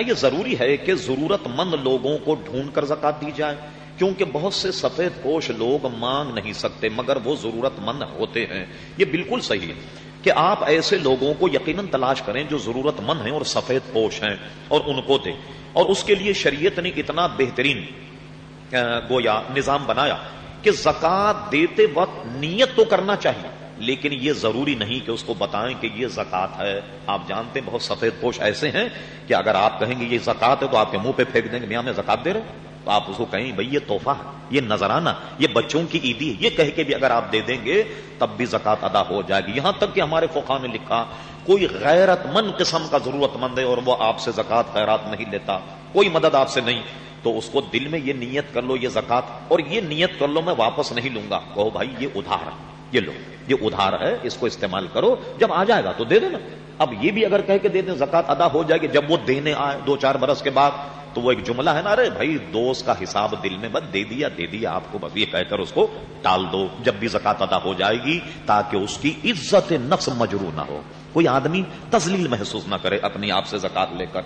کیا یہ ضروری ہے کہ ضرورت مند لوگوں کو ڈھونڈ کر زکات دی جائے؟ کیونکہ بہت سے سفید پوش لوگ مانگ نہیں سکتے، مگر وہ ضرورت مند ہوتے ہیں۔ یہ بالکل صحیح ہے کہ آپ ایسے لوگوں کو یقیناً تلاش کریں جو ضرورت مند ہیں اور سفید پوش ہیں اور ان کو دیں۔ اور اس کے لیے شریعت نے اتنا بہترین گویا نظام بنایا کہ زکات دیتے وقت نیت تو کرنا چاہیے۔ لیکن یہ ضروری نہیں کہ اس کو بتائیں کہ یہ زکات ہے۔ آپ جانتے بہت سفید پوش ایسے ہیں کہ اگر آپ کہیں گے یہ زکات ہے تو آپ کے منہ پہ پھینک دیں گے، میاں میں زکات دے رہے تو آپ اس کو کہیں بھائی یہ تحفہ ہے، یہ نظرانہ یہ بچوں کی عیدی ہے۔ یہ کہہ کے بھی اگر آپ دے دیں گے تب بھی زکات ادا ہو جائے گی۔ یہاں تک کہ ہمارے فقہ نے لکھا، کوئی غیرت مند قسم کا ضرورت مند ہے اور وہ آپ سے زکات خیرات نہیں لیتا، کوئی مدد آپ سے نہیں۔ تو اس کو دل میں یہ نیت کر لو، یہ زکات اور یہ نیت کر لو، میں واپس نہیں لوں گا۔ کہو بھائی یہ ادھار یہ لو، یہ ادھار ہے، اس کو استعمال کرو، جب آ جائے گا تو دے دینا۔ اب یہ بھی اگر کہہ کے دے دیں زکات ادا ہو جائے گی، جب وہ دینے آئے دو چار برس کے بعد، تو وہ ایک جملہ ہے نا، ارے بھائی دوست کا حساب دل میں بس دے دیا دے دیا آپ کو، بس یہ کہہ کر اس کو ٹال دو۔ جب بھی زکات ادا ہو جائے گی، تاکہ اس کی عزت نفس مجرو نہ ہو۔ کوئی آدمی تزلیل محسوس نہ کرے اپنی آپ سے زکات لے کر۔